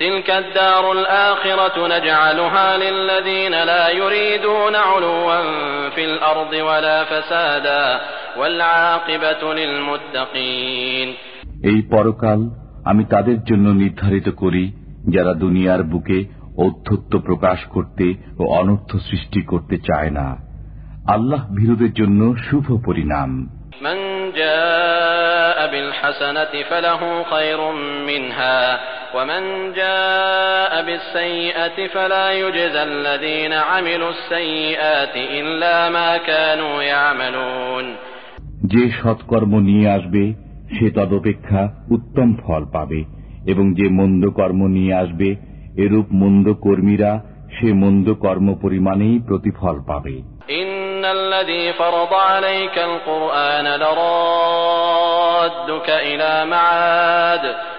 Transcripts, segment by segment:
تلك الدار الآخرة نجعلها للذين لا يريدون علوا في الأرض ولا فسادا والعاقبة للمتقين এই পরকাল আমি তাদের জন্য নির্ধারিত করি যারা দুনিয়ার বুকে ঔদ্ধত্য প্রকাশ করতে ও অনর্থ সৃষ্টি করতে চায় না আল্লাহ ভীরুদের জন্য শুভ পরিণাম من جاء بالحسنة فله خير منها ومن جاء بالسيئة فلا يجزى الذين عملوا السيئات إلا ما كانوا يعملون যে সৎকর্ম নিয়ে আসবে সে তদপেক্ষা উত্তম ফল পাবে এবং যে মন্দ কর্ম নিয়ে আসবে এরূপ মন্দ কর্মীরা সে মন্দ কর্ম পরিমাণেই প্রতিফল পাবে إن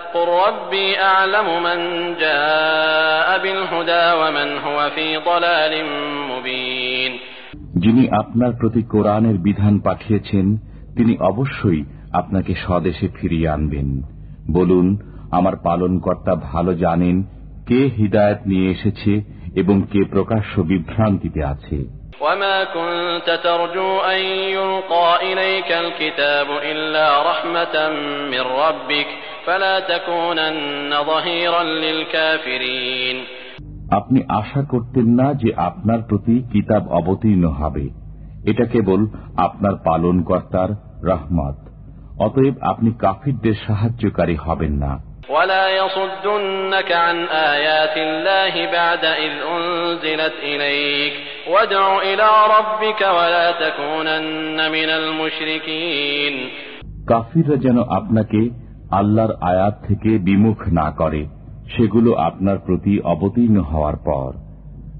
الذي فرض عليك القرآن لرادك إلى معاد قل ربي أعلم من جاء بالهدى ومن هو في ضلال مبين যিনি আপনার প্রতি কোরআনের বিধান পাঠিয়েছেন তিনি অবশ্যই আপনাকে স্বদেশে ফিরিয়ে আনবেন বলুন আমার পালনকর্তা ভালো জানেন কে হিদায়ত নিয়ে এসেছে এবং কে প্রকাশ্য বিভ্রান্তিতে আছে وما كنت ترجو أن يلقى إليك الكتاب إلا رحمة من ربك فلا تكونن ظهيرا للكافرين আপনি আশা করতেন না যে আপনার প্রতি কিতাব অবতীর্ণ হবে এটা কেবল আপনার পালনকর্তার রহমত অতএব আপনি কাফিরদের সাহায্যকারী হবেন না ولا يصدنك عن آيات الله بعد إذ أنزلت إليك وادع إلى ربك ولا تكونن من المشركين কাফিররা যেন আপনাকে আল্লাহর আয়াত থেকে বিমুখ না করে সেগুলো আপনার প্রতি অবতীর্ণ হওয়ার পর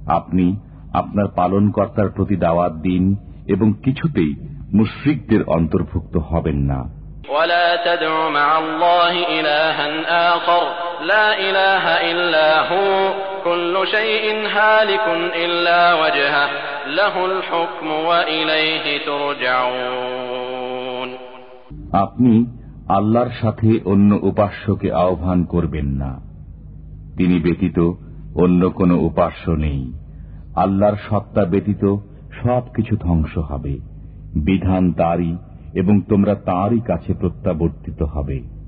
আপনি আপনার পালনকর্তার প্রতি দাওয়াত দিন এবং কিছুতেই মুশ্রিকদের অন্তর্ভুক্ত হবেন না ولا تدع مع الله إلها آخر لا إله إلا هو كل شيء هالك إلا وجهه له الحكم وإليه ترجعون আপনি আল্লাহর সাথে অন্য উপাস্যকে আহ্বান করবেন না তিনি ব্যতীত অন্য কোনো উপাস্য নেই আল্লাহর সত্তা ব্যতীত সবকিছু ধ্বংস হবে বিধান তারই এবং তোমরা তাঁরই কাছে প্রত্যাবর্তিত হবে।